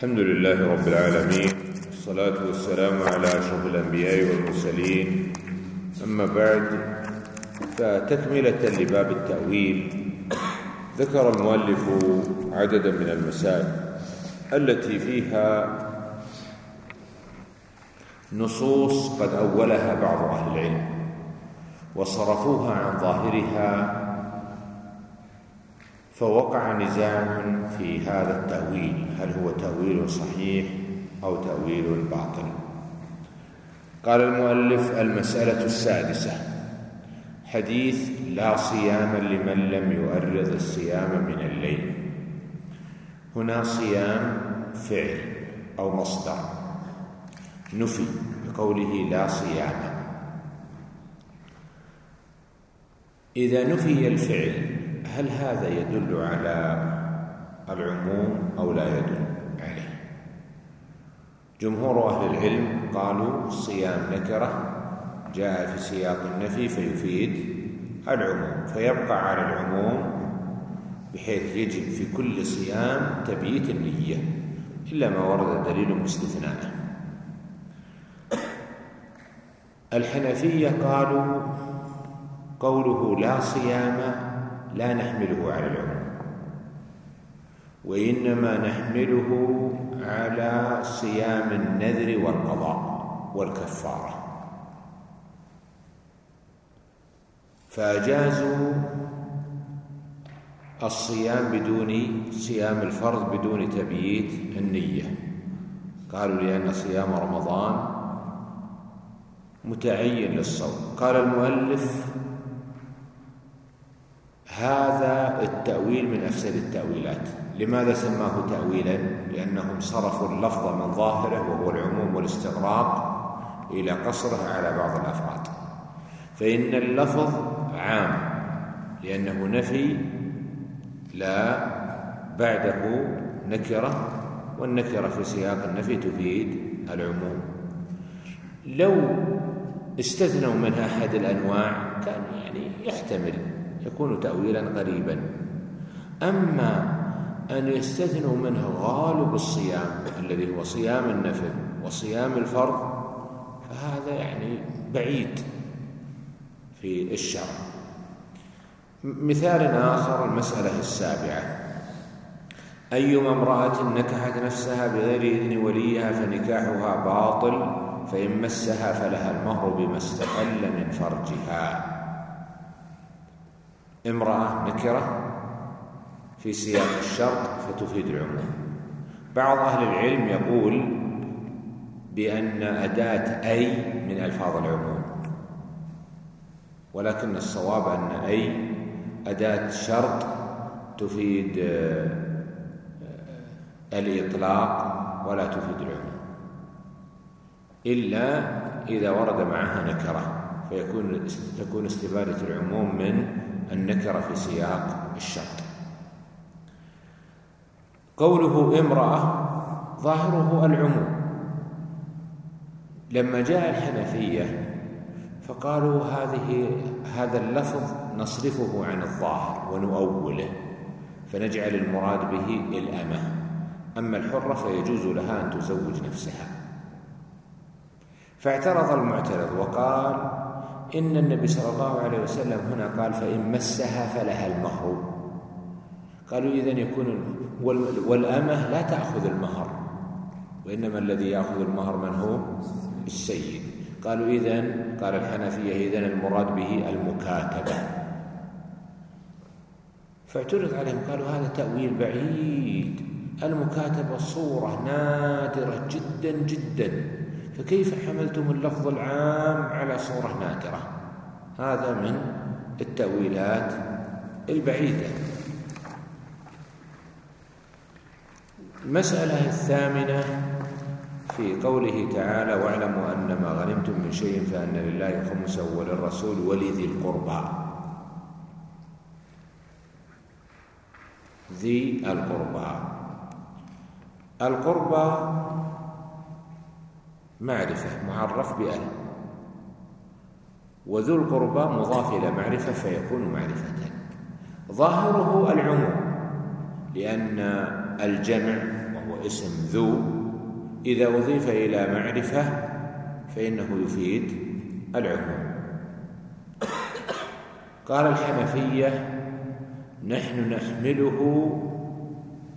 الحمد لله رب العالمين والصلاة والسلام على أشرف الأنبياء والمرسلين. أما بعد فتكملة لباب التأويل ذكر المؤلف عددا من المسائل التي فيها نصوص قد أولها بعض أهل العلم وصرفوها عن ظاهرها فوقع نزاع في هذا التأويل. هل هو تأويل صحيح أو تأويل باطل؟ قال المؤلف المسألة السادسة حديث لا صيام لمن لم يؤرض الصيام من الليل. هنا صيام فعل أو مصدر. نفي بقوله لا صيام. إذا نفي الفعل هل هذا يدل على العموم أو لا يدل عليه؟ جمهور أهل العلم قالوا صيام نكرة جاء في سياق النفي فيفيد العموم فيبقى على العموم بحيث يجب في كل صيام تبييت النية إلا ما ورد دليل باستثنائه. الحنفية قالوا قوله لا صيام لا نحمله على العموم. وإنما نحمله على صيام النذر والقضاء والكفارة. فأجازوا الصيام بدون صيام الفرض بدون تبييت النية. قالوا لأن صيام رمضان متعين للصوم. قال المؤلف هذا التأويل من أفسد التأويلات. لماذا سماه تأويلا؟ لأنهم صرفوا اللفظ من ظاهره وهو العموم والاستغراق إلى قصره على بعض الأفراد. فإن اللفظ عام لأنه نفي لا بعده نكرة والنكرة في سياق النفي تفيد العموم. لو استثنوا منها أحد الأنواع كان يعني يحتمل يكون تأويلا غريبا أما أن يستثنوا منه غالب الصيام الذي هو صيام النفل وصيام الفرض فهذا يعني بعيد في الشرع. مثال آخر المسألة السابعة. أيما امرأة نكحت نفسها بغير إذن وليها فنكاحها باطل فإن مسها فلها المهر بما استقل من فرجها. امرأة نكرة في سياق الشرط فتفيد العموم. بعض أهل العلم يقول بأن أداة أي من ألفاظ العموم ولكن الصواب أن أي أداة شرط تفيد آه، الإطلاق ولا تفيد العموم. إلا إذا ورد معها نكرة فيكون تكون استفادة العموم من النكرة في سياق الشرط. قوله امرأة ظاهره العموم. لما جاء الحنفية فقالوا هذه هذا اللفظ نصرفه عن الظاهر ونؤوله فنجعل المراد به الأمة. أما الحرة فيجوز لها أن تزوج نفسها. فاعترض المعترض وقال إن النبي صلى الله عليه وسلم هنا قال فإن مسها فلها المهر. قالوا إذن يكون والأمة لا تأخذ المهر وإنما الذي يأخذ المهر من هو؟ السيد. قالوا إذن قال الحنفية إذن المراد به المكاتبة. فاعترض عليهم قالوا هذا تأويل بعيد. المكاتبة صورة نادرة جدا جدا. فكيف حملتم اللفظ العام على صورة نادرة؟ هذا من التأويلات البعيدة. المسألة الثامنة في قوله تعالى واعلموا أن ما غنمتم من شيء فأن لله خمسه وللرسول ولذي القربى. ذي القربى. القربى معرفة معرف بأل وذو القربى مضاف إلى معرفة فيكون معرفة ظاهره العموم لأن الجمع وهو اسم ذو إذا أضيف إلى معرفة فإنه يفيد العموم. قال الحنفية نحن نحمله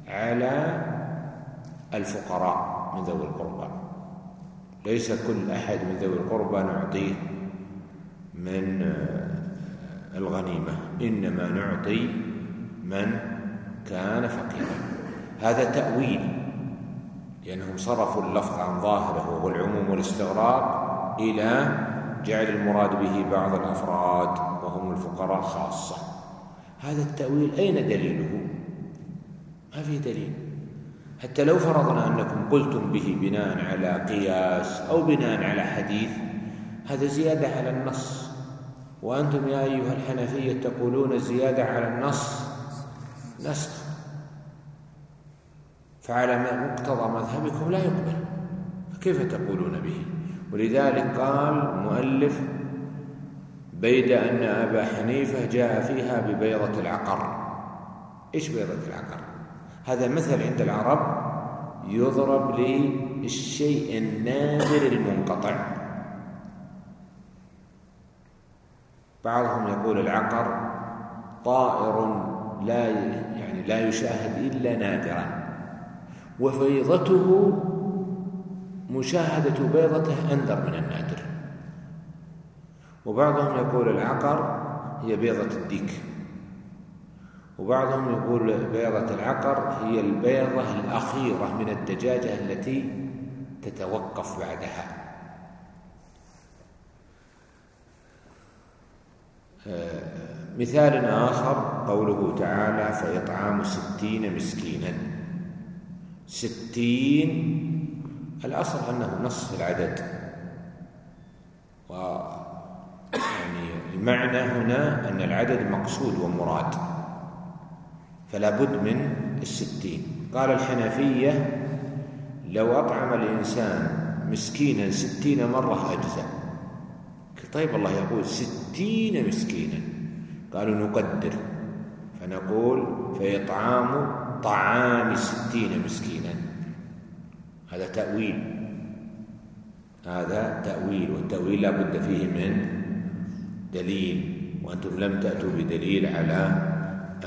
على الفقراء من ذوي القربى. ليس كل أحد من ذوي القربى نعطيه من الغنيمة إنما نعطي من كان فقيرا. هذا تأويل لأنهم صرفوا اللفظ عن ظاهره وهو العموم والاستغراق إلى جعل المراد به بعض الأفراد وهم الفقراء خاصة. هذا التأويل أين دليله؟ ما في دليل. حتى لو فرضنا أنكم قلتم به بناء على قياس أو بناء على حديث هذا زيادة على النص. وأنتم يا أيها الحنفية تقولون الزيادة على النص نسخ. فعلى مقتضى مذهبكم لا يقبل. فكيف تقولون به؟ ولذلك قال المؤلف بيد أن أبا حنيفة جاء فيها ببيضة العقر. إيش بيضة العقر؟ هذا مثل عند العرب يضرب للشيء النادر المنقطع. بعضهم يقول العقر طائر لا يعني لا يشاهد إلا نادرا. وفيضته مشاهدة بيضته أندر من النادر. وبعضهم يقول العقر هي بيضة الديك. وبعضهم يقول بيضة العقر هي البيضة الأخيرة من الدجاجة التي تتوقف بعدها. مثال آخر قوله تعالى فإطعام ستين مسكينا. ستين الأصل أنه نصف العدد. و يعني المعنى هنا أن العدد مقصود ومراد. فلا بد من الستين. قال الحنفية لو أطعم الإنسان مسكينا ستين مرة أجزأ. طيب الله يقول ستين مسكينا. قالوا نقدر. فنقول فإطعام طعام ستين مسكينا. هذا تأويل. هذا تأويل والتأويل لا بد فيه من دليل. وأنتم لم تأتوا بدليل على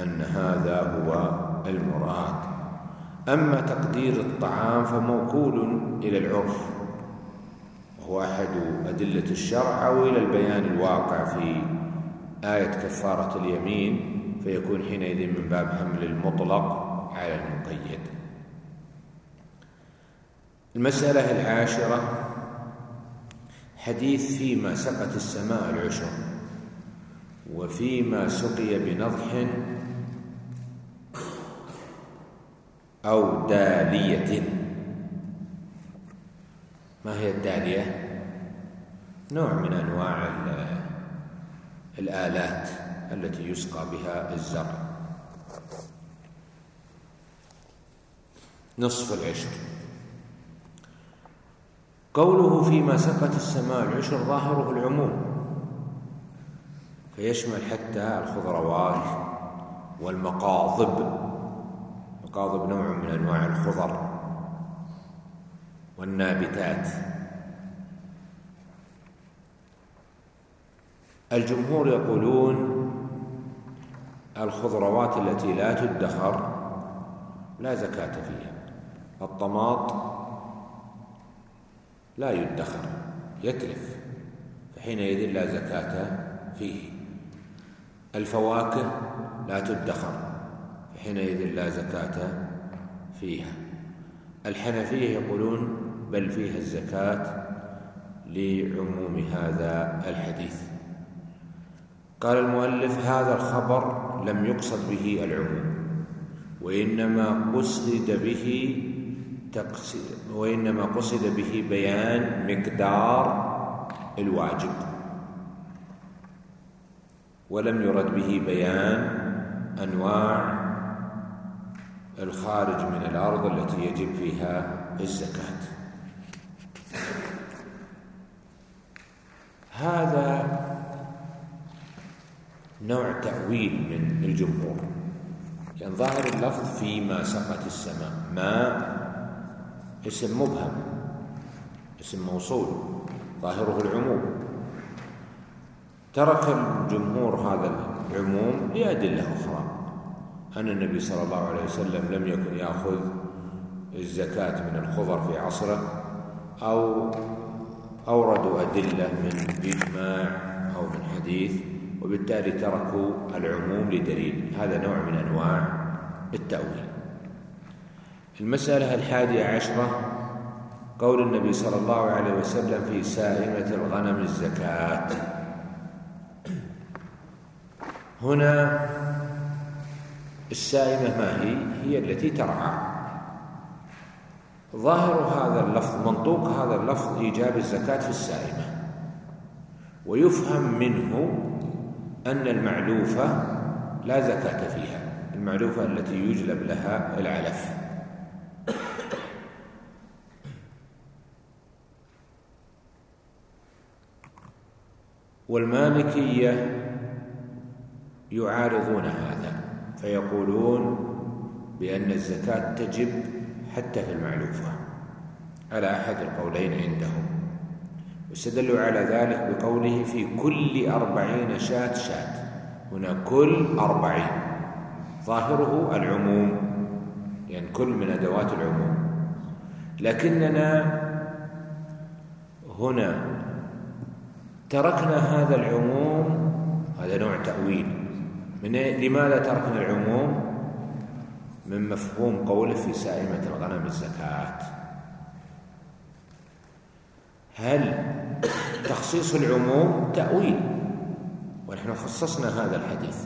أن هذا هو المراد. أما تقدير الطعام فموكول إلى العرف وهو أحد أدلة الشرع أو إلى البيان الواقع في آية كفارة اليمين فيكون حينئذ من باب حمل المطلق على المقيد. المسألة العاشرة حديث فيما سقت السماء العشر وفيما سقي بنضح أو دالية ما هي الدالية؟ نوع من أنواع الآلات التي يسقى بها الزرع. نصف العشر. قوله فيما سقت السماء العشر ظاهره العموم. فيشمل حتى الخضروات والمقاضب. مقاضب نوع من أنواع الخضر والنابتات. الجمهور يقولون الخضروات التي لا تدخر لا زكاة فيها الطماط لا يدخر يتلف فحينئذ لا زكاة فيه. الفواكه لا تدخر. فحينئذ لا زكاة فيها. الحنفية يقولون بل فيها الزكاة لعموم هذا الحديث. قال المؤلف هذا الخبر لم يقصد به العموم وإنما قصد به وإنما قصد به بيان مقدار الواجب. ولم يرد به بيان أنواع الخارج من الأرض التي يجب فيها الزكاة. هذا نوع تأويل من الجمهور. لأن ظاهر اللفظ فيما سقت السماء. ما اسم مبهم اسم موصول ظاهره العموم. ترك الجمهور هذا العموم لأدلة أخرى. أن النبي صلى الله عليه وسلم لم يكن يأخذ الزكاة من الخضر في عصره أو أوردوا أدلة من إجماع أو من حديث وبالتالي تركوا العموم لدليل. هذا نوع من أنواع التأويل. المسألة الحادية عشرة قول النبي صلى الله عليه وسلم في سائمة الغنم الزكاة. هنا السائمة ما هي؟ هي التي ترعى. ظاهر هذا اللفظ منطوق هذا اللفظ إيجاب الزكاة في السائمة. ويفهم منه أن المعلوفة لا زكاة فيها المعلوفة التي يجلب لها العلف. والمالكية يعارضون هذا فيقولون بأن الزكاة تجب حتى في المعلوفة على أحد القولين عندهم. واستدلوا على ذلك بقوله في كل أربعين شاة شاة. هنا كل أربعين. ظاهره العموم لأن يعني كل من أدوات العموم. لكننا هنا تركنا هذا العموم هذا نوع تأويل. من لماذا تركنا العموم؟ من مفهوم قوله في سائمة الغنم الزكاة. هل تخصيص العموم تأويل؟ ونحن خصصنا هذا الحديث.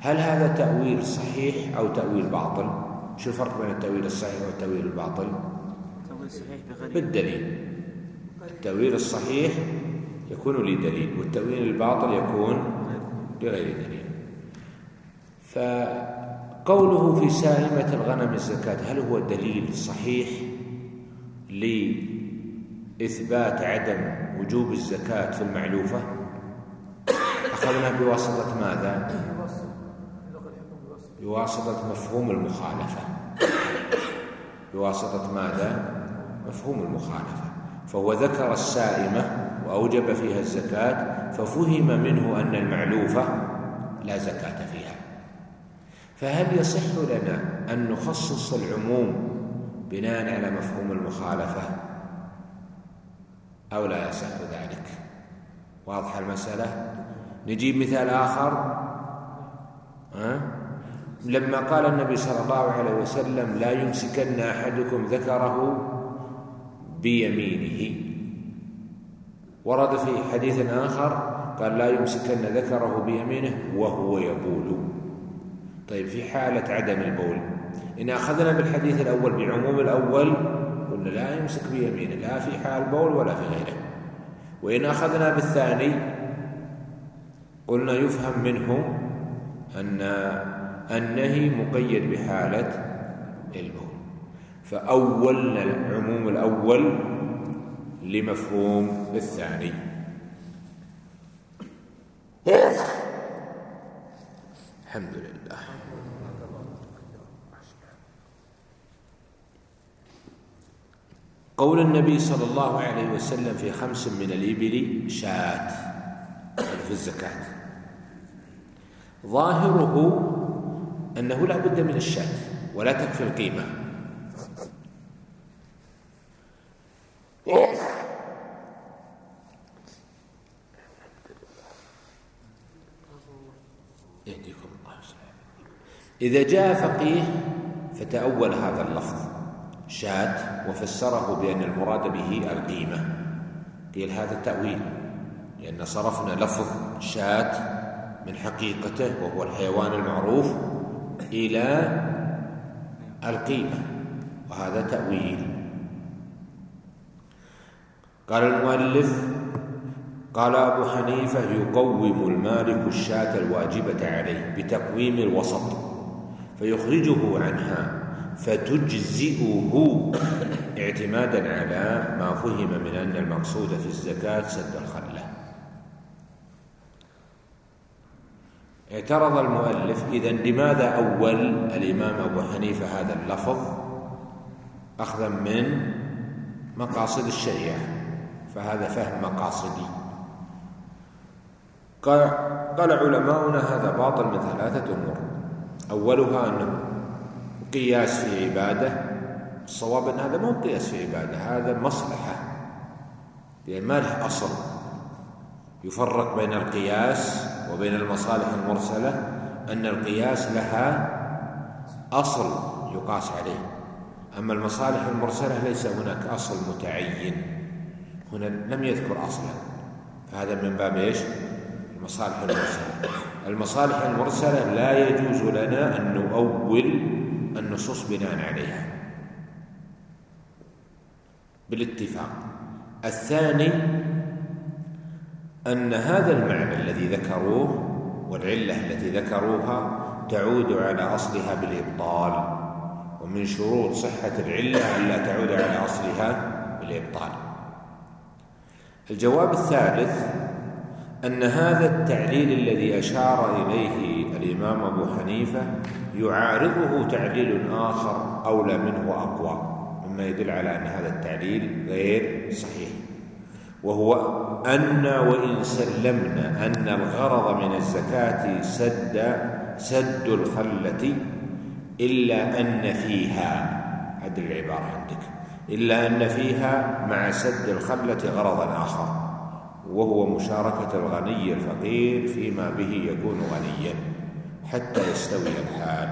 هل هذا تأويل صحيح أو تأويل باطل؟ شو الفرق بين التأويل الصحيح والتأويل الباطل؟ بالدليل. التأويل الصحيح يكون لدليل والتأويل الباطل يكون لغير دليل. ف قوله في سائمة الغنم الزكاة هل هو دليل صحيح لإثبات عدم وجوب الزكاة في المعلوفة أخذنا بواسطة ماذا؟ بواسطة مفهوم المخالفة. بواسطة ماذا؟ مفهوم المخالفة. فهو ذكر السائمة وأوجب فيها الزكاة ففهم منه أن المعلوفة لا زكاة فيها. فهل يصح لنا أن نخصص العموم بناء على مفهوم المخالفة؟ أو لا يصح ذلك؟ واضحة المسألة؟ نجيب مثال آخر. أه؟ لما قال النبي صلى الله عليه وسلم لا يمسكن أحدكم ذكره بيمينه. ورد في حديث آخر قال لا يمسكن ذكره بيمينه وهو يبول. طيب في حالة عدم البول إن أخذنا بالحديث الأول بعموم الأول قلنا لا يمسك بيمينه لا في حال بول ولا في غيره. وإن أخذنا بالثاني قلنا يفهم منه أن النهي مقيد بحالة البول. فأولنا العموم الأول لمفهوم الثاني. الحمد لله. قول النبي صلى الله عليه وسلم في خمس من الإبل شاة في الزكاة. ظاهره أنه لا بد من الشاة ولا تكفي القيمة يهديكم الله إذا جاء فقيه فتأول هذا اللفظ. شاة وفسره بأن المراد به القيمة. قيل هذا تأويل لأن صرفنا لفظ شاة من حقيقته وهو الحيوان المعروف إلى القيمة. وهذا تأويل. قال المؤلف قال أبو حنيفة يقوم المالك الشاة الواجبة عليه بتقويم الوسط. فيخرجه عنها فتجزئه اعتمادا على ما فهم من أن المقصود في الزكاة سد الخلة. اعترض المؤلف إذا لماذا أول الإمام أبو حنيفة هذا اللفظ؟ أخذا من مقاصد الشريعة فهذا فهم مقاصدي. قال, علماؤنا هذا باطل من ثلاثة أمور. أولها أنه قياس في عبادة الصواب أن هذا مو قياس في عبادة هذا مصلحة. لأن ما له أصل. يفرق بين القياس وبين المصالح المرسلة أن القياس لها أصل يقاس عليه. أما المصالح المرسلة ليس هناك أصل متعين. هنا لم يذكر أصلا. فهذا من باب إيش؟ المصالح المرسلة. المصالح المرسلة لا يجوز لنا أن نؤول النصوص بناء عليها. بالاتفاق. الثاني أن هذا المعنى الذي ذكروه والعلة التي ذكروها تعود على أصلها بالإبطال ومن شروط صحة العلة أن لا تعود على أصلها بالإبطال. الجواب الثالث أن هذا التعليل الذي أشار إليه الإمام أبو حنيفة يعارضه تعليل آخر أولى منه وأقوى مما يدل على أن هذا التعليل غير صحيح. وهو أن وإن سلمنا أن الغرض من الزكاة سد سد الخلة إلا أن فيها عدل العبارة عندك إلا أن فيها مع سد الخلة غرضا آخر. وهو مشاركة الغني الفقير فيما به يكون غنيا حتى يستوي الحال.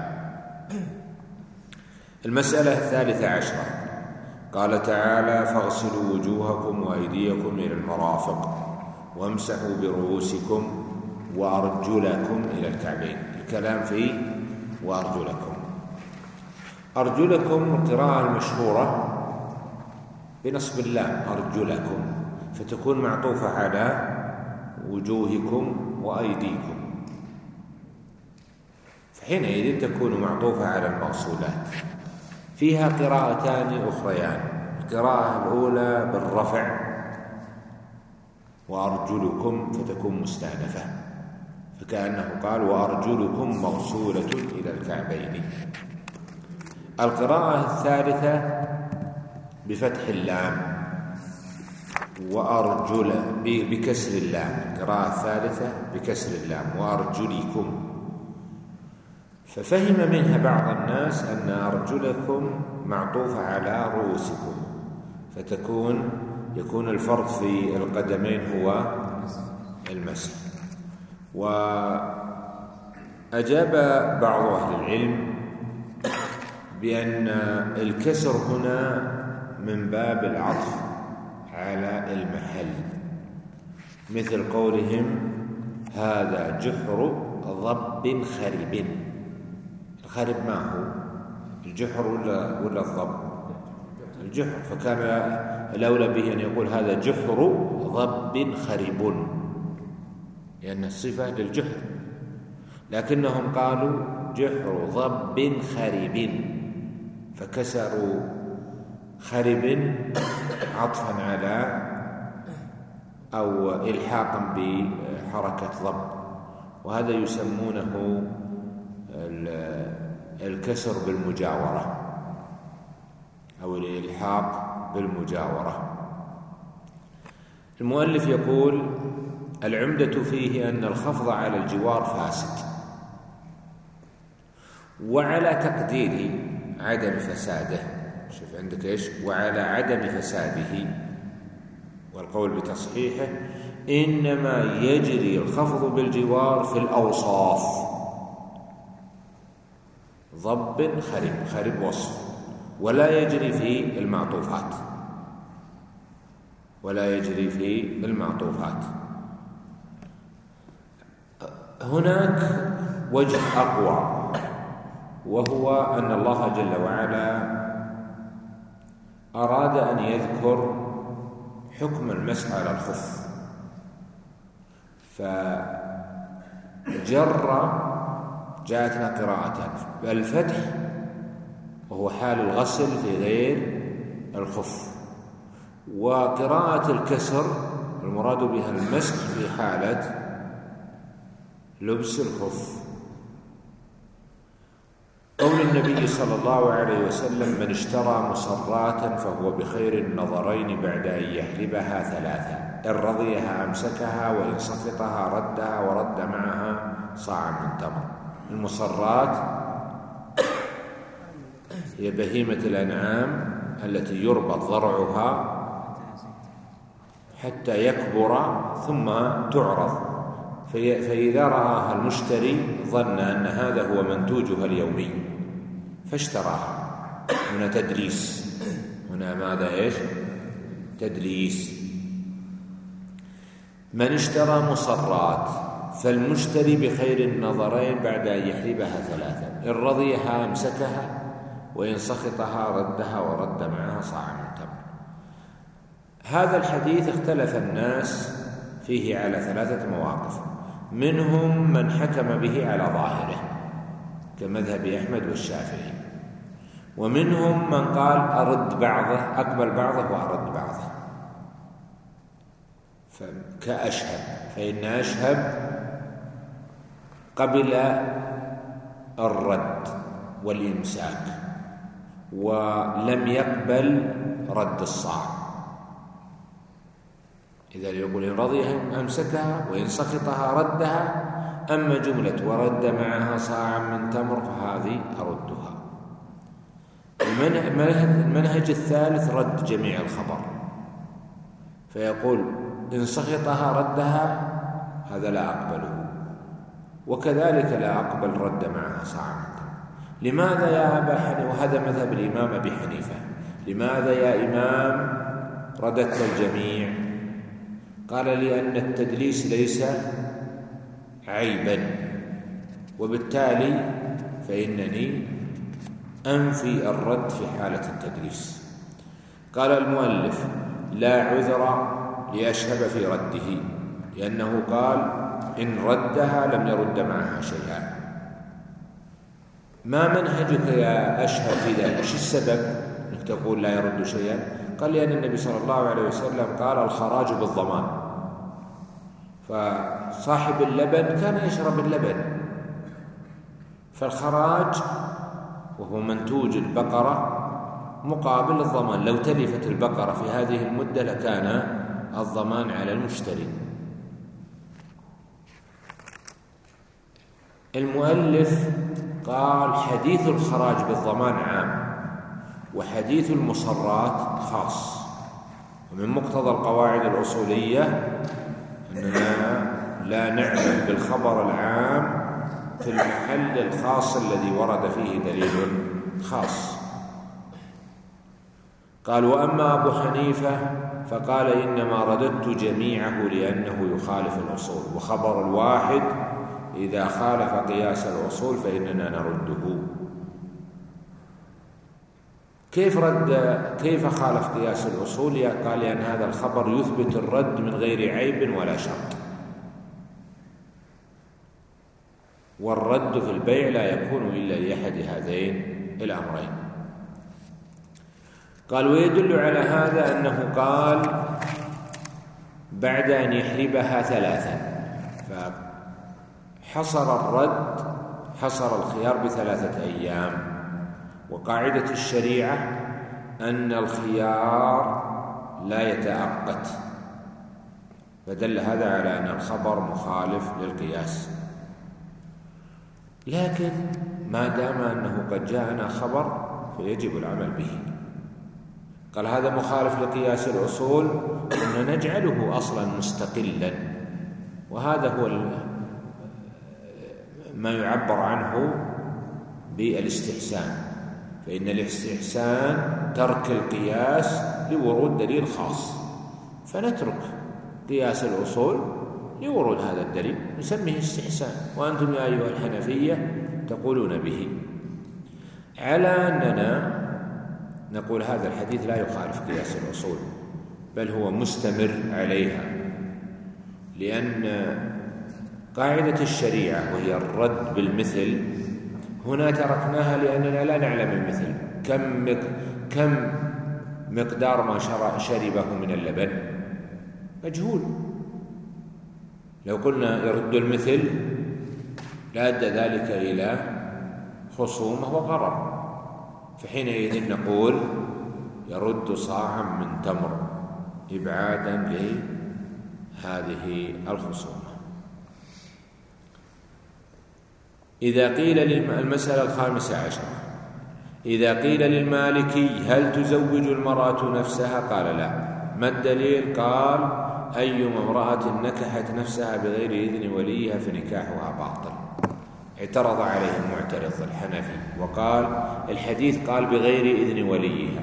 المسألة الثالثة عشرة. قال تعالى فاغسلوا وجوهكم وأيديكم إلى المرافق وامسحوا برؤوسكم وأرجلكم إلى الكعبين. الكلام في وأرجلكم. أرجلكم القراءة المشهورة بنصب اللام أرجلكم. فتكون معطوفة على وجوهكم وأيديكم. فحينئذ تكون معطوفة على الموصولات فيها قراءتان أخريان. القراءة الأولى بالرفع. وأرجلكم فتكون مستأنفة فكأنه قال وأرجلكم موصولة إلى الكعبين. القراءة الثالثة بفتح اللام. وأرجل بكسر اللام. القراءة الثالثة بكسر اللام. وأرجلكم. ففهم منها بعض الناس أن أرجلكم معطوفة على رؤوسكم. فتكون يكون الفرق في القدمين هو المسح. وأجاب بعض أهل العلم بأن الكسر هنا من باب العطف. على المحل مثل قولهم هذا جحر ضب خرب الخرب ما هو؟ الجحر ولا ولا الضب؟ الجحر. فكان الأولى به أن يقول هذا جحر ضب خرب لأن الصفة للجحر. لكنهم قالوا جحر ضب خرب فكسروا خرب عطفا على أو إلحاقا بحركة ضب. وهذا يسمونه الكسر بالمجاورة أو الإلحاق بالمجاورة. المؤلف يقول العمدة فيه أن الخفض على الجوار فاسد وعلى تقدير عدم فساده. شوف عندك إيش؟ وعلى عدم فساده. والقول بتصحيحه إنما يجري الخفض بالجوار في الأوصاف. ضب خرب خرب وصف. ولا يجري في المعطوفات. ولا يجري في المعطوفات. هناك وجه أقوى وهو أن الله جل وعلا أراد أن يذكر حكم المسح على الخف. فجر جاءتنا قراءتان. الفتح وهو حال الغسل في غير الخف. وقراءة الكسر المراد بها المسح في حالة لبس الخف. قول النبي صلى الله عليه وسلم من اشترى مصرات فهو بخير النظرين بعد أن يحلبها ثلاثة. إن رضيها أمسكها وإن سقطها ردها ورد معها صاعا من تمر. المصرات هي بهيمة الأنعام التي يربط ضرعها حتى يكبر ثم تعرض. فإذا رآها المشتري ظن أن هذا هو منتوجها اليومي فاشتراها. هنا تدريس. هنا ماذا؟ إيش؟ تدريس. من اشترى مصرات فالمشتري بخير النظرين بعد أن يحلبها ثلاثا. إن رضيها أمسكها وإن سخطها ردها ورد معها صاع من تمر هذا الحديث اختلف الناس فيه على ثلاثة مواقف. منهم من حكم به على ظاهره كمذهب أحمد والشافعي. ومنهم من قال أرد بعضه أقبل بعضه وأرد بعضه. كأشهب فإن أشهب قبل الرد والإمساك ولم يقبل رد الصاع. إذا يقول إن رضي أمسكها وإن سقطها ردها أما جملة ورد معها صاعا من تمر فهذه أردها. المنهج الثالث رد جميع الخبر. فيقول إن سخطها ردها هذا لا أقبله. وكذلك لا أقبل رد معها صاعا من تمر. لماذا يا أبا حنيفة وهذا مذهب الإمام أبي حنيفة. لماذا يا إمام رددت الجميع؟ قال لأن التدليس ليس عيبا وبالتالي فإنني أنفي الرد في حالة التدليس. قال المؤلف لا عذر لأشهب في رده لأنه قال إن ردها لم يرد معها شيئا. ما منهجك يا أشهب في ذلك؟ إيش السبب أنك تقول لا يرد شيئا؟ قال لأن النبي صلى الله عليه وسلم قال الخراج بالضمان. فصاحب اللبن كان يشرب اللبن. فالخراج وهو منتوج البقرة مقابل الضمان. لو تلفت البقرة في هذه المدة لكان الضمان على المشتري. المؤلف قال حديث الخراج بالضمان عام وحديث المصرات خاص. ومن مقتضى القواعد الأصولية أننا لا نعمل بالخبر العام في المحل الخاص الذي ورد فيه دليل خاص. قال وأما أبو حنيفة فقال إنما رددت جميعه لأنه يخالف الأصول وخبر الواحد إذا خالف قياس الأصول فإننا نرده. كيف رد كيف خالف قياس الأصول؟ قال لأن هذا الخبر يثبت الرد من غير عيب ولا شرط والرد في البيع لا يكون إلا لأحد هذين الأمرين. قال ويدل على هذا أنه قال بعد أن يحلبها ثلاثا. فحصر الرد حصر الخيار بثلاثة أيام. وقاعدة الشريعة أن الخيار لا يتأقت فدل هذا على أن الخبر مخالف للقياس. لكن ما دام أنه قد جاءنا خبر فيجب العمل به. قال هذا مخالف لقياس الأصول أن نجعله أصلا مستقلا. وهذا هو ما يعبر عنه بالإستحسان. فإن الاستحسان ترك القياس لورود دليل خاص. فنترك قياس الأصول لورود هذا الدليل نسميه استحسان. وأنتم يا أيها الحنفية تقولون به. على أننا نقول هذا الحديث لا يخالف قياس الأصول بل هو مستمر عليها. لأن قاعدة الشريعة وهي الرد بالمثل هنا تركناها لأننا لا نعلم المثل. كم كم مقدار ما شربه من اللبن؟ مجهول. لو قلنا يرد المثل لأدى ذلك إلى خصومة وغرر. فحينئذ نقول يرد صاعا من تمر إبعادا لهذه الخصومة. إذا قيل المسألة الخامسة عشرة. إذا قيل للمالكي هل تزوج المرأة نفسها؟ قال لا. ما الدليل؟ قال أيما امرأة نكحت نفسها بغير إذن وليها فنكاحها باطل. اعترض عليه المعترض الحنفي وقال الحديث قال بغير إذن وليها.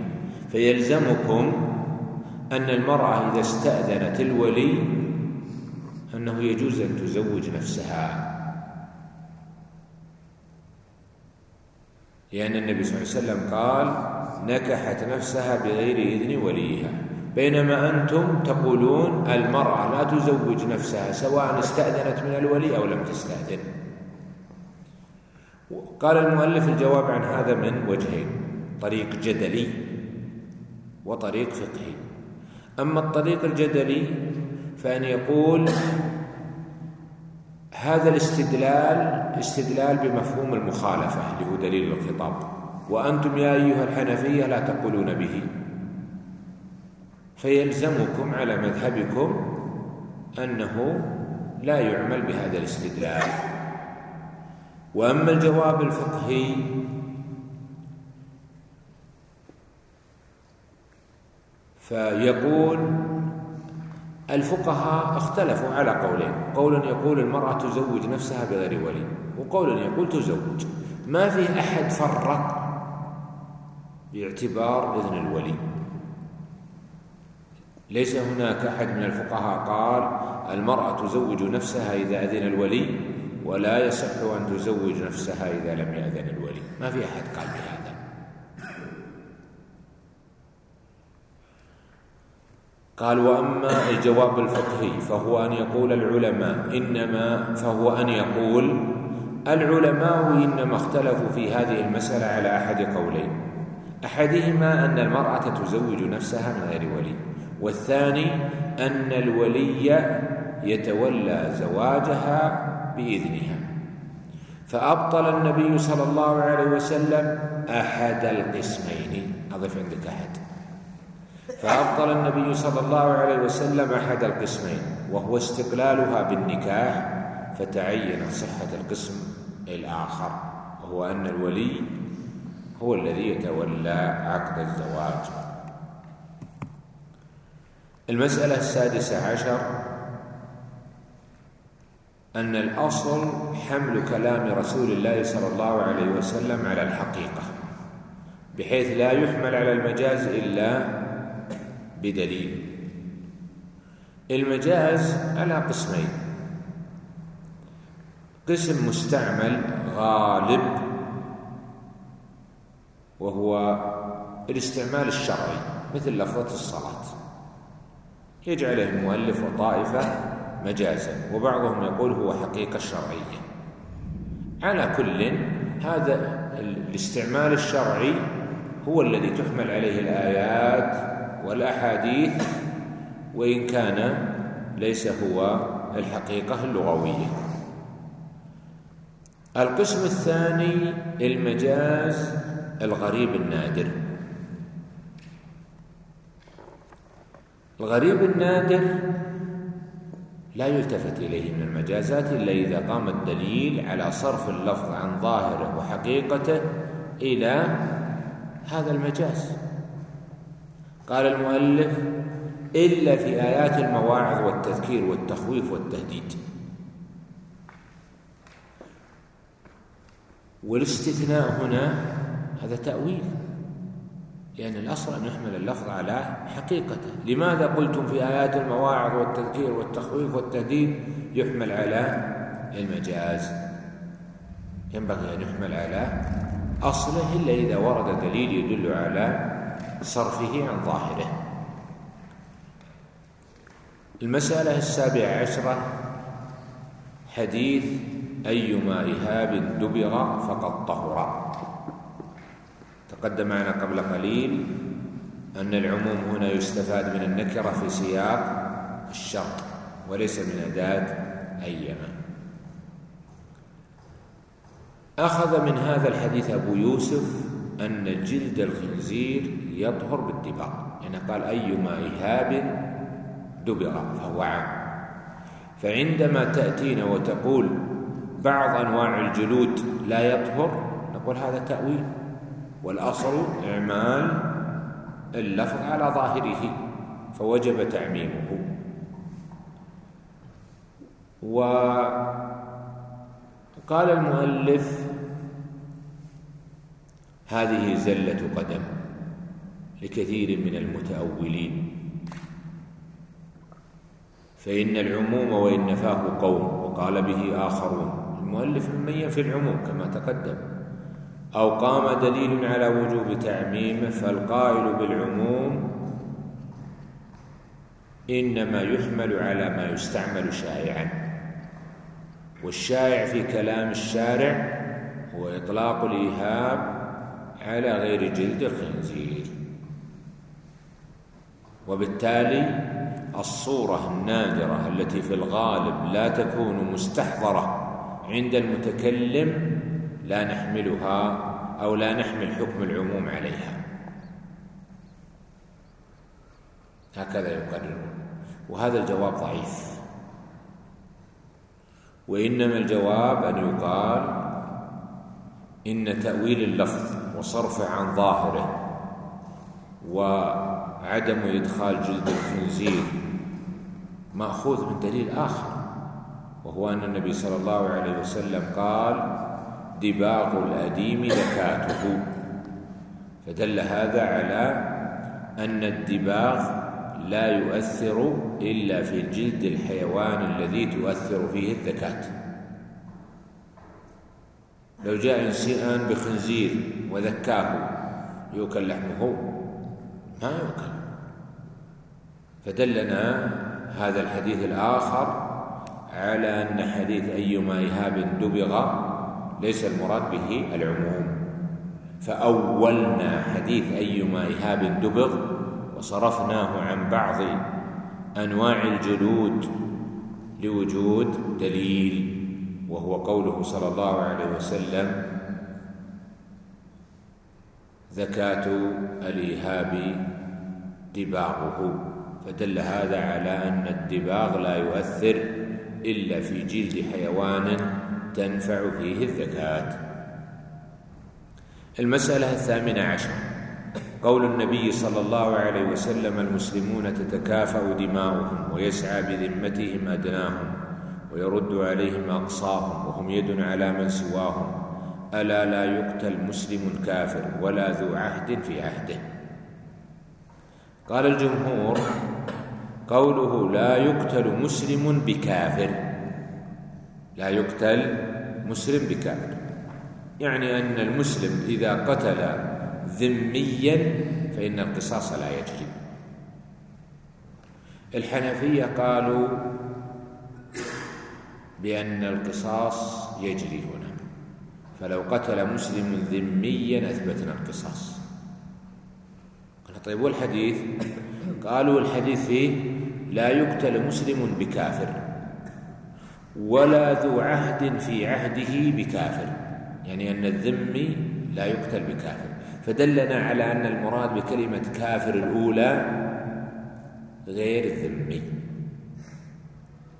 فيلزمكم أن المرأة إذا استأذنت الولي أنه يجوز أن تزوج نفسها. لأن النبي صلى الله عليه وسلم قال نكحت نفسها بغير إذن وليها. بينما أنتم تقولون المرأة لا تزوج نفسها سواء استأذنت من الولي أو لم تستأذن. قال المؤلف الجواب عن هذا من وجهين طريق جدلي وطريق فقهي. أما الطريق الجدلي فأن يقول هذا الاستدلال استدلال بمفهوم المخالفة اللي هو دليل الخطاب. وأنتم يا أيها الحنفية لا تقولون به. فيلزمكم على مذهبكم أنه لا يعمل بهذا الاستدلال. وأما الجواب الفقهي فيقول الفقهاء اختلفوا على قولين. قول يقول المرأة تزوج نفسها بغير ولي وقول يقول تزوج. ما في أحد فرق باعتبار إذن الولي. ليس هناك أحد من الفقهاء قال المرأة تزوج نفسها إذا أذن الولي ولا يصح أن تزوج نفسها إذا لم يأذن الولي. ما في أحد قال بهذا قال وأما الجواب الفقهي فهو أن يقول العلماء إنما فهو أن يقول العلماء إنما اختلفوا في هذه المسألة على أحد قولين. أحدهما أن المرأة تزوج نفسها من غير ولي والثاني أن الولي يتولى زواجها بإذنها. فأبطل النبي صلى الله عليه وسلم أحد القسمين. أضف عندك أحد. فأبطل النبي صلى الله عليه وسلم أحد القسمين وهو استقلالها بالنكاح فتعينت صحة القسم الآخر وهو أن الولي هو الذي يتولى عقد الزواج. المسألة السادسة عشر أن الأصل حمل كلام رسول الله صلى الله عليه وسلم على الحقيقة بحيث لا يحمل على المجاز إلا بدليل. المجاز على قسمين. قسم مستعمل غالب وهو الاستعمال الشرعي مثل لفظة الصلاة. يجعله المؤلف وطائفة مجازا وبعضهم يقول هو حقيقة شرعية. على كل هذا الاستعمال الشرعي هو الذي تحمل عليه الآيات والأحاديث وإن كان ليس هو الحقيقة اللغوية. القسم الثاني المجاز الغريب النادر. الغريب النادر لا يلتفت إليه من المجازات إلا إذا قام الدليل على صرف اللفظ عن ظاهره وحقيقته إلى هذا المجاز. قال المؤلف إلا في آيات المواعظ والتذكير والتخويف والتهديد. والاستثناء هنا هذا تأويل. لأن الأصل أن يحمل اللفظ على حقيقته. لماذا قلتم في آيات المواعظ والتذكير والتخويف والتهديد؟ يحمل على المجاز. ينبغي أن يحمل على أصله إلا إذا ورد دليل يدل على صرفه عن ظاهره. المسألة السابعة عشرة. حديث أيما إهاب دبر فقد طهر. تقدم معنا قبل قليل أن العموم هنا يستفاد من النكرة في سياق الشرط وليس من أداة أيما. أخذ من هذا الحديث أبو يوسف أن جلد الخنزير يطهر بالدباغ يعني قال أيما إهاب دبغ فهو عام. فعندما تأتينا وتقول بعض أنواع الجلود لا يطهر نقول هذا تأويل. والأصل إعمال اللفظ على ظاهره فوجب تعميمه. وقال المؤلف هذه زلة قدم. لكثير من المتأولين. فإن العموم وإن نفاه قوم وقال به آخرون. المؤلف من في العموم كما تقدم. أو قام دليل على وجوب تعميمه فالقائل بالعموم إنما يحمل على ما يستعمل شائعا. والشائع في كلام الشارع هو إطلاق الإيهاب على غير جلد الخنزير وبالتالي الصورة النادرة التي في الغالب لا تكون مستحضرة عند المتكلم لا نحملها أو لا نحمل حكم العموم عليها. هكذا يقررون. وهذا الجواب ضعيف. وإنما الجواب أن يقال إن تأويل اللفظ وصرفه عن ظاهره وعدم إدخال جلد الخنزير مأخوذ من دليل آخر وهو أن النبي صلى الله عليه وسلم قال دباغ الأديم زكاته. فدل هذا على أن الدباغ لا يؤثر إلا في جلد الحيوان الذي تؤثر فيه الذكاة لو جاء إنسان بخنزير وذكاه يؤكل لحمه؟ ما يؤكل فدلنا هذا الحديث الآخر على أن حديث أيما إهاب دبغ ليس المراد به العموم. فأولنا حديث أيما إهاب دبغ وصرفناه عن بعض أنواع الجلود لوجود دليل وهو قوله صلى الله عليه وسلم زكاة الإيهاب دباغه. فدل هذا على أن الدباغ لا يؤثر إلا في جلد حيوان تنفع فيه الزكاة المسألة الثامنة عشر. قول النبي صلى الله عليه وسلم المسلمون تتكافأ دماؤهم ويسعى بذمتهم أدناهم ويرد عليهم أقصاهم وهم يد على من سواهم. ألا لا يقتل مسلم كافر ولا ذو عهد في عهده. قال الجمهور قوله لا يقتل مسلم بكافر. لا يقتل مسلم بكافر. يعني أن المسلم إذا قتل ذميا فإن القصاص لا يجري. الحنفية قالوا بأن القصاص يجري هنا. فلو قتل مسلم ذميا أثبتنا القصاص. طيب والحديث؟ قالوا الحديث فيه لا يقتل مسلم بكافر ولا ذو عهد في عهده بكافر يعني أن الذمي لا يقتل بكافر. فدلنا على أن المراد بكلمة كافر الأولى غير الذمي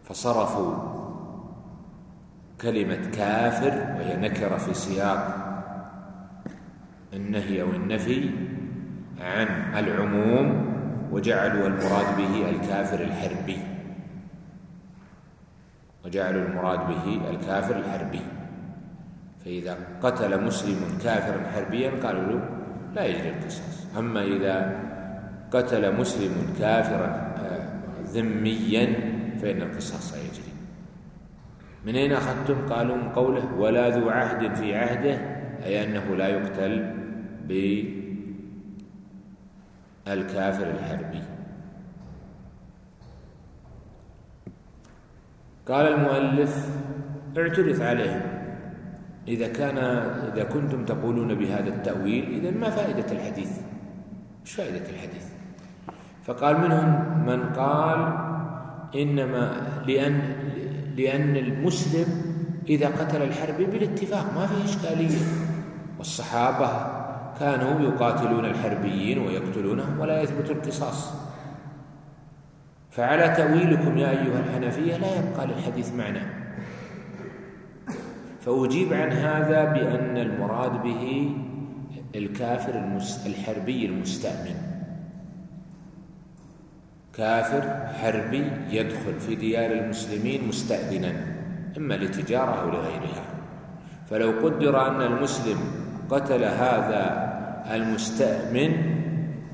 فصرفوا كلمة كافر وهي نكرة في سياق النهي أو النفي عن العموم وجعلوا المراد به الكافر الحربي. وجعلوا المراد به الكافر الحربي. فإذا قتل مسلم كافرا حربيا قالوا له لا يجري القصاص. أما إذا قتل مسلم كافرا آه، ذميا فإن القصاص يجري. من أين أخذتم؟ قالوا من قوله ولا ذو عهد في عهده أي أنه لا يقتل بالكافر الحربي. قال المؤلف اعترف عليهم إذا كان إذا كنتم تقولون بهذا التأويل إذا ما فائدة الحديث؟ مش فائدة الحديث؟ فقال منهم من قال إنما لأن لأن المسلم إذا قتل الحربي بالاتفاق ما فيه إشكالية. والصحابة كانوا يقاتلون الحربيين ويقتلونهم ولا يثبت القصاص. فعلى تأويلكم يا أيها الحنفية لا يبقى للحديث معنى. فأجيب عن هذا بأن المراد به الكافر الحربي المستأمن. كافر حربي يدخل في ديار المسلمين مستأذنا إما لتجارة أو لغيرها. فلو قدر أن المسلم قتل هذا المستأمن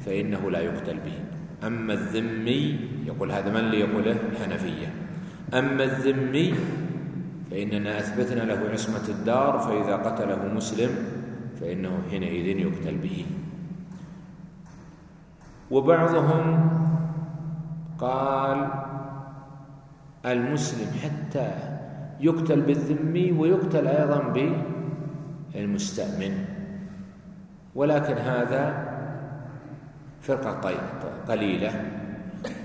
فإنه لا يقتل به. أما الذمي يقول هذا من اللي يقوله؟ الحنفية أما الذمي فإننا أثبتنا له عصمة الدار فإذا قتله مسلم فإنه حينئذ يقتل به. وبعضهم قال المسلم حتى يقتل بالذمي ويقتل أيضا بالمستأمن. ولكن هذا فرقة قليلة.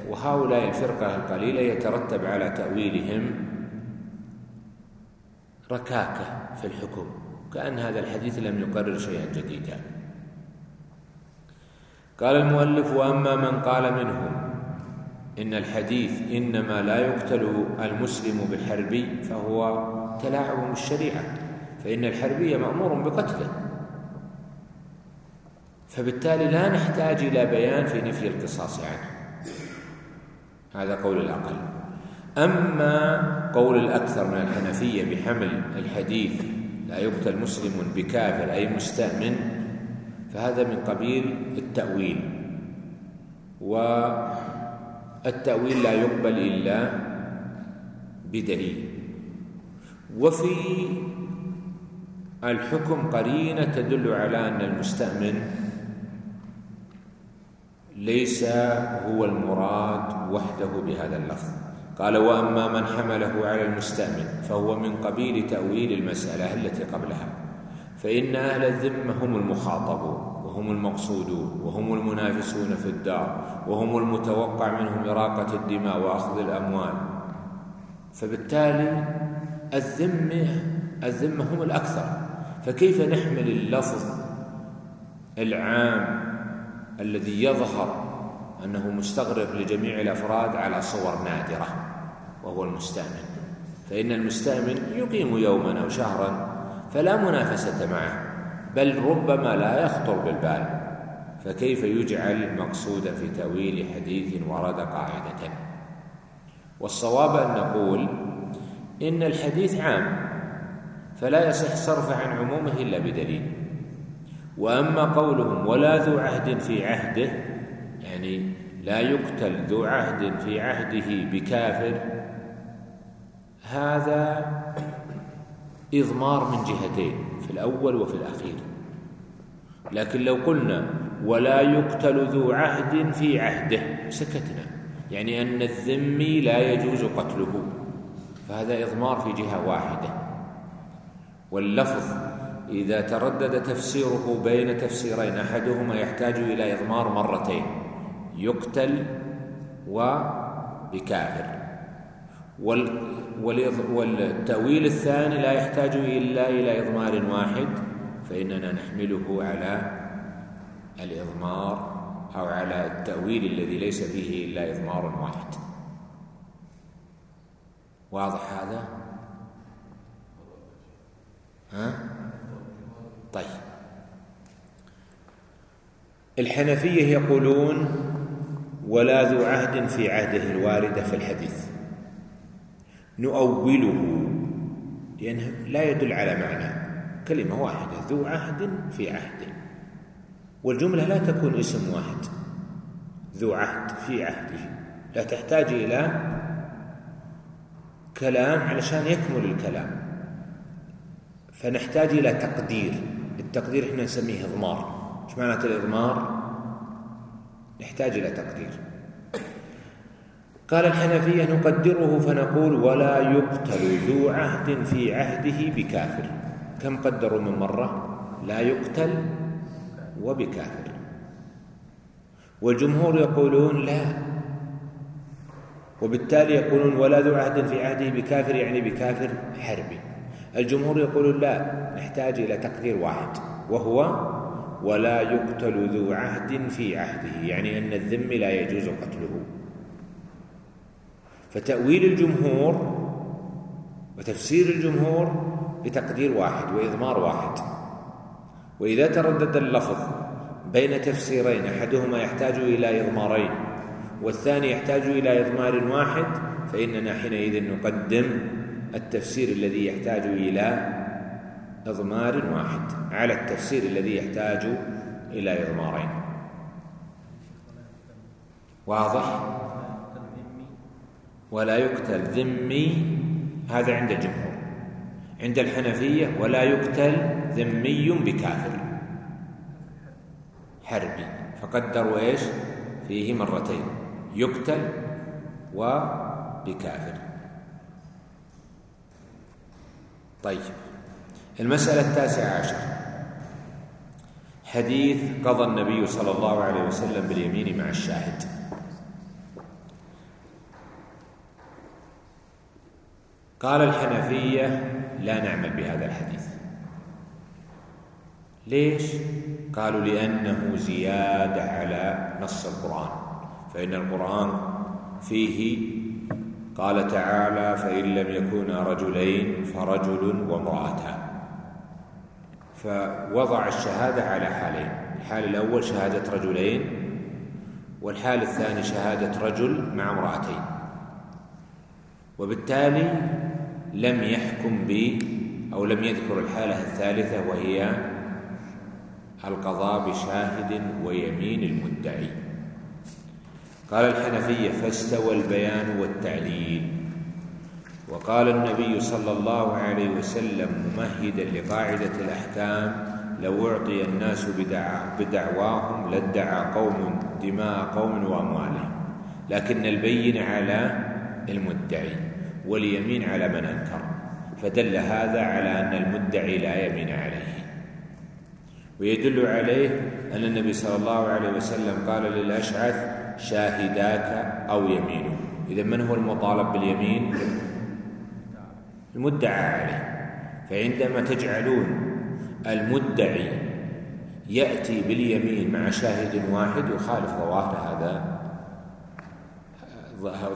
وهؤلاء الفرقة القليلة يترتب على تأويلهم ركاكة في الحكم كأن هذا الحديث لم يقرر شيئا جديدا. قال المؤلف وأما من قال منهم إن الحديث إنما لا يقتل المسلم بالحربي فهو تلاعب بالشريعة فإن الحربي مأمور بقتله. فبالتالي لا نحتاج إلى بيان في نفي القصاص عنه. هذا قول الأقل. أما قول الأكثر من الحنفية بحمل الحديث لا يقتل مسلم بكافر أي مستأمن فهذا من قبيل التأويل. والتأويل لا يقبل إلا بدليل. وفي الحكم قرينة تدل على أن المستأمن ليس هو المراد وحده بهذا اللفظ. قال وأما من حمله على المستأمن فهو من قبيل تأويل المسألة التي قبلها. فإن أهل الذمة هم المخاطبون وهم المقصودون وهم المنافسون في الدار وهم المتوقع منهم إراقة الدماء وأخذ الأموال. فبالتالي الذمة الذمة هم الأكثر. فكيف نحمل اللفظ العام الذي يظهر أنه مستغرق لجميع الأفراد على صور نادرة وهو المستأمن. فإن المستأمن يقيم يوما أو شهرا فلا منافسة معه بل ربما لا يخطر بالبال. فكيف يجعل مقصودا في تأويل حديث ورد قاعدة؟ والصواب أن نقول إن الحديث عام فلا يصح صرفه عن عمومه إلا بدليل. وأما قولهم ولا ذو عهد في عهده يعني لا يقتل ذو عهد في عهده بكافر هذا إضمار من جهتين في الأول وفي الأخير. لكن لو قلنا ولا يقتل ذو عهد في عهده سكتنا. يعني أن الذمي لا يجوز قتله فهذا إضمار في جهة واحدة. واللفظ إذا تردد تفسيره بين تفسيرين أحدهما يحتاج إلى إضمار مرتين يقتل وبكافر والتأويل الثاني لا يحتاج إلا إلى إضمار واحد فإننا نحمله على الإضمار أو على التأويل الذي ليس فيه إلا إضمار واحد واضح هذا؟ ها؟ طيب. الحنفية يقولون ولا ذو عهد في عهده الواردة في الحديث. نؤوله لأنه لا يدل على معنى كلمة واحدة ذو عهد في عهده والجملة لا تكون اسم واحد ذو عهد في عهده. لا تحتاج إلى كلام علشان يكمل الكلام. فنحتاج إلى تقدير. التقدير إحنا نسميه إضمار. إيش معنى الإضمار؟ نحتاج إلى تقدير. قال الحنفية نقدره فنقول ولا يقتل ذو عهد في عهده بكافر. كم قدروا من مرة؟ لا يقتل وبكافر. والجمهور يقولون لا. وبالتالي يقولون ولا ذو عهد في عهده بكافر يعني بكافر حربي. الجمهور يقولون لا نحتاج إلى تقدير واحد وهو ولا يقتل ذو عهد في عهده يعني أن الذم لا يجوز قتله. فتأويل الجمهور وتفسير الجمهور بتقدير واحد وإضمار واحد. وإذا تردد اللفظ بين تفسيرين أحدهما يحتاج إلى إضمارين والثاني يحتاج إلى إضمار واحد فإننا حينئذ نقدم التفسير الذي يحتاج إلى إضمار واحد. على التفسير الذي يحتاج إلى إضمارين. واضح؟ ولا يقتل ذمي. هذا عند الجمهور. عند الحنفية ولا يقتل ذمي بكافر. حربي. فقدروا إيش؟ فيه مرتين. يقتل وبكافر. طيب. المسألة التاسعة عشر. حديث قضى النبي صلى الله عليه وسلم باليمين مع الشاهد. قال الحنفية لا نعمل بهذا الحديث. ليش؟ قالوا لأنه زيادة على نص القرآن. فإن القرآن فيه قال تعالى فإن لم يكونا رجلين فرجل وامرأتان فوضع الشهادة على حالين الحال الأول شهادة رجلين والحال الثاني شهادة رجل مع امرأتين. وبالتالي لم يحكم ب أو لم يذكر الحالة الثالثة وهي القضاء بشاهد ويمين المدعي. قال الحنفية فاستوى البيان والتعليل. وقال النبي صلى الله عليه وسلم ممهدا لقاعدة الأحكام لو أعطي الناس بدعواهم لادعى قوم دماء قوم وأموالهم. لكن البين على المدعي واليمين على من أنكر. فدل هذا على أن المدعي لا يمين عليه. ويدل عليه أن النبي صلى الله عليه وسلم قال للأشعث شاهداك أو يمينه إذا من هو المطالب باليمين؟ المدعى عليه. فعندما تجعلون المدعي يأتي باليمين مع شاهد واحد يخالف ظواهر هذا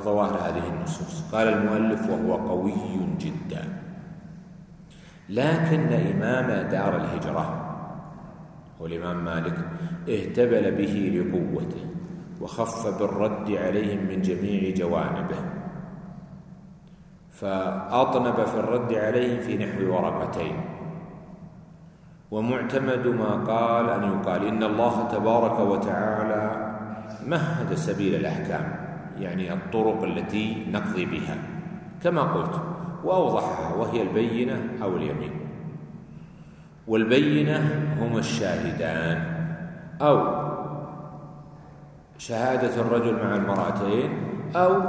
ظواهر هذه النصوص. قال المؤلف وهو قوي جدا. لكن إمام دار الهجرة هو الإمام مالك اهتبل به لقوته. وخف بالرد عليهم من جميع جوانبه. فأطنب في الرد عليهم في نحو ورقتين. ومعتمد ما قال أن يقال إن الله تبارك وتعالى مهد سبيل الأحكام يعني الطرق التي نقضي بها كما قلت وأوضحها وهي البينة أو اليمين. والبينة هما الشاهدان أو شهادة الرجل مع المرأتين أو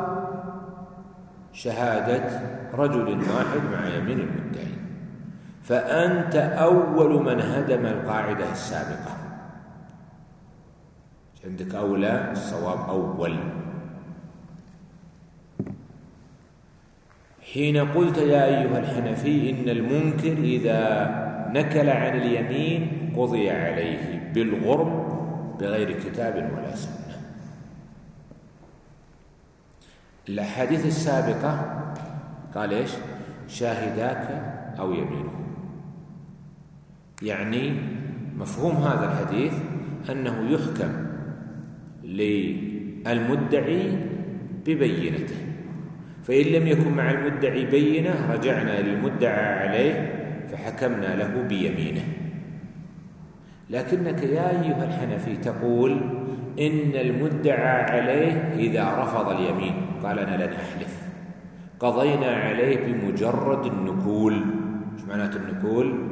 شهادة رجل واحد مع يمين المدعي فأنت أول من هدم القاعدة السابقة. عندك أولى الصواب أول. حين قلت يا أيها الحنفي إن المنكر إذا نكل عن اليمين قضي عليه بالغرم بغير كتاب ولا سنة. الأحاديث السابقة قال إيش؟ شاهداك أو يمينه. يعني مفهوم هذا الحديث أنه يحكم للمدعي ببينته. فإن لم يكن مع المدعي بينة رجعنا للمدعى عليه فحكمنا له بيمينه. لكنك يا أيها الحنفي تقول إن المدعى عليه إذا رفض اليمين. قال أنا لن أحلف قضينا عليه بمجرد النكول. إيش معناته النكول؟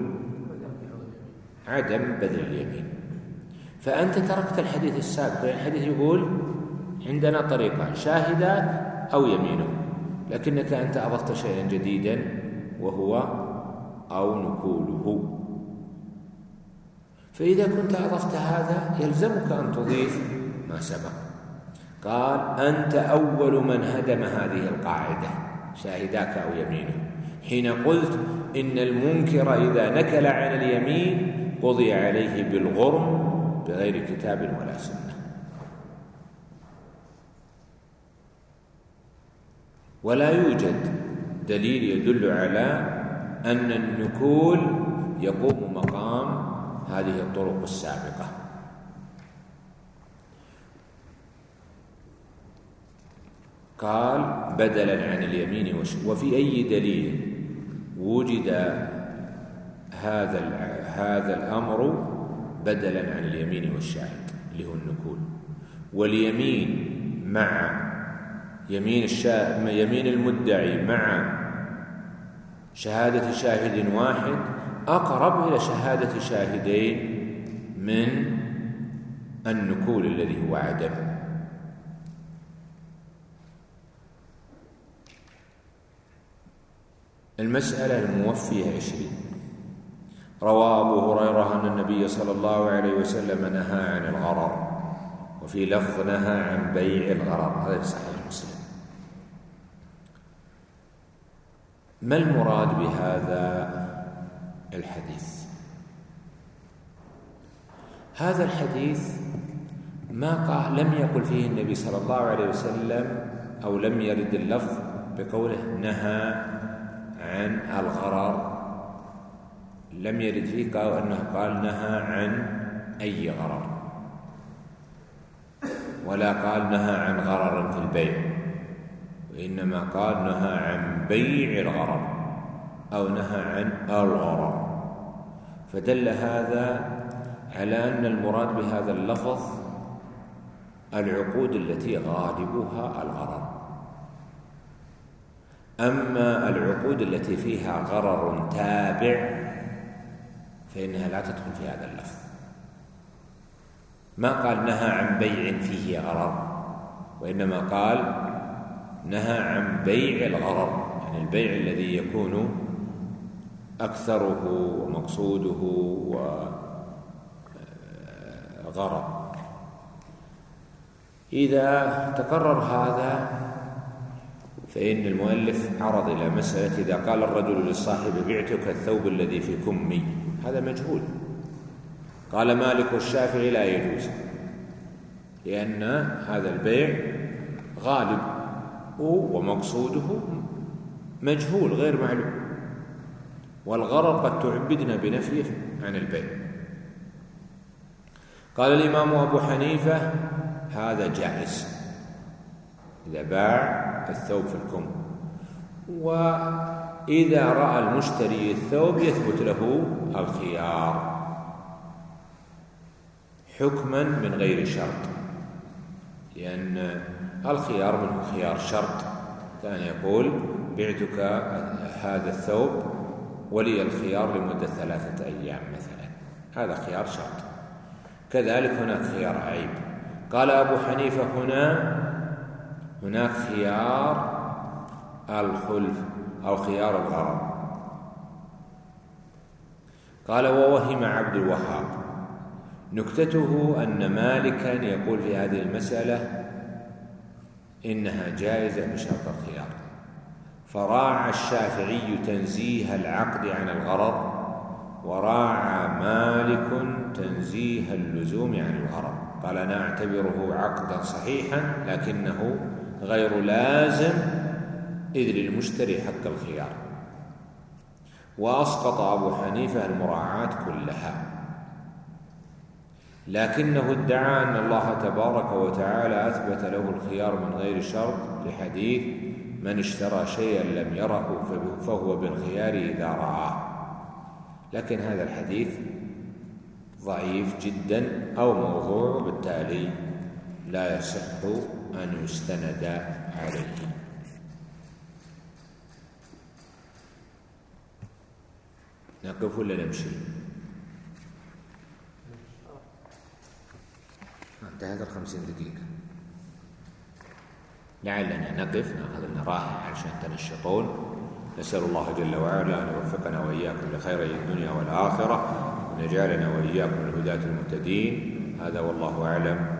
عدم بذل اليمين. فأنت تركت الحديث السابق. الحديث يقول عندنا طريقان شاهدات أو يمينه لكنك أنت أضفت شيئا جديدا وهو أو نكوله. فإذا كنت أضفت هذا يلزمك أن تضيف ما سبق. قال أنت أول من هدم هذه القاعدة. شاهداك أو يمينه. حين قلت إن المنكر إذا نكل عن اليمين قضي عليه بالغرم بغير كتاب ولا سنة. ولا يوجد دليل يدل على أن النكول يقوم مقام هذه الطرق السابقة. قال بدلا عن اليمين وفي أي دليل وجد هذا هذا الأمر بدلا عن اليمين والشاهد اللي هو النكول واليمين مع يمين. يمين المدعي مع شهادة شاهد واحد أقرب إلى شهادة شاهدين من النكول الذي هو عدم المسألة الموفية عشرين. روى أبو هريرة أن النبي صلى الله عليه وسلم نهى عن الغرر وفي لفظ نهى عن بيع الغرر. هذا في صحيح مسلم. ما المراد بهذا الحديث؟ هذا الحديث ما قال لم يقل فيه النبي صلى الله عليه وسلم أو لم يرد اللفظ بقوله نهى عن الغرر لم يرد فيه قال أنه قال نهى عن أي غرر ولا قال نهى عن غرر في البيع وإنما قال نهى عن بيع الغرر أو نهى عن الغرر. فدل هذا على أن المراد بهذا اللفظ العقود التي غالبها الغرر. أما العقود التي فيها غرر تابع فإنها لا تدخل في هذا اللفظ. ما قال نهى عن بيع فيه غرر وإنما قال نهى عن بيع الغرر يعني البيع الذي يكون أكثره ومقصوده وغرر إذا تقرر هذا فإن المؤلف عرض إلى مسألة إذا قال الرجل للصاحب بعتك الثوب الذي في كمي هذا مجهول. قال مالك والشافعي لا يجوز لأن هذا البيع غالب ومقصوده مجهول غير معلوم. والغرض قد تعبدنا بنفيه عن البيع. قال الإمام أبو حنيفة هذا جائز. إذا باع الثوب في الكم. وإذا رأى المشتري الثوب يثبت له الخيار. حكما من غير شرط. لأن الخيار منه خيار شرط. كان يقول بعتك هذا الثوب ولي الخيار لمدة ثلاثة أيام مثلا. هذا خيار شرط. كذلك هناك خيار عيب. قال أبو حنيفة هنا هناك خيار الخلف أو خيار الغرض قال ووهم عبد الوهاب نكتته أن مالكا يقول في هذه المسألة إنها جائزة بشرط الخيار. فراعى الشافعي تنزيه العقد عن الغرض وراعى مالك تنزيه اللزوم عن الغرض قال أنا أعتبره عقدا صحيحا لكنه غير لازم إذ للمشتري حق الخيار. وأسقط أبو حنيفة المراعاة كلها. لكنه ادعى أن الله تبارك وتعالى أثبت له الخيار من غير شرط لحديث من اشترى شيئا لم يره فهو بالخيار إذا رآه. لكن هذا الحديث ضعيف جدا أو موضوع بالتالي لا يصح أن يستند عليه. نقف ولا نمشي؟ انتهت الخمسين دقيقة. لعلنا نقف ناخذ لنا راحة عشان تنشطون. نسأل الله جل وعلا أن يوفقنا وإياكم لخير الدنيا والآخرة وأن يجعلنا وإياكم الهداة المهتدين. هذا والله أعلم.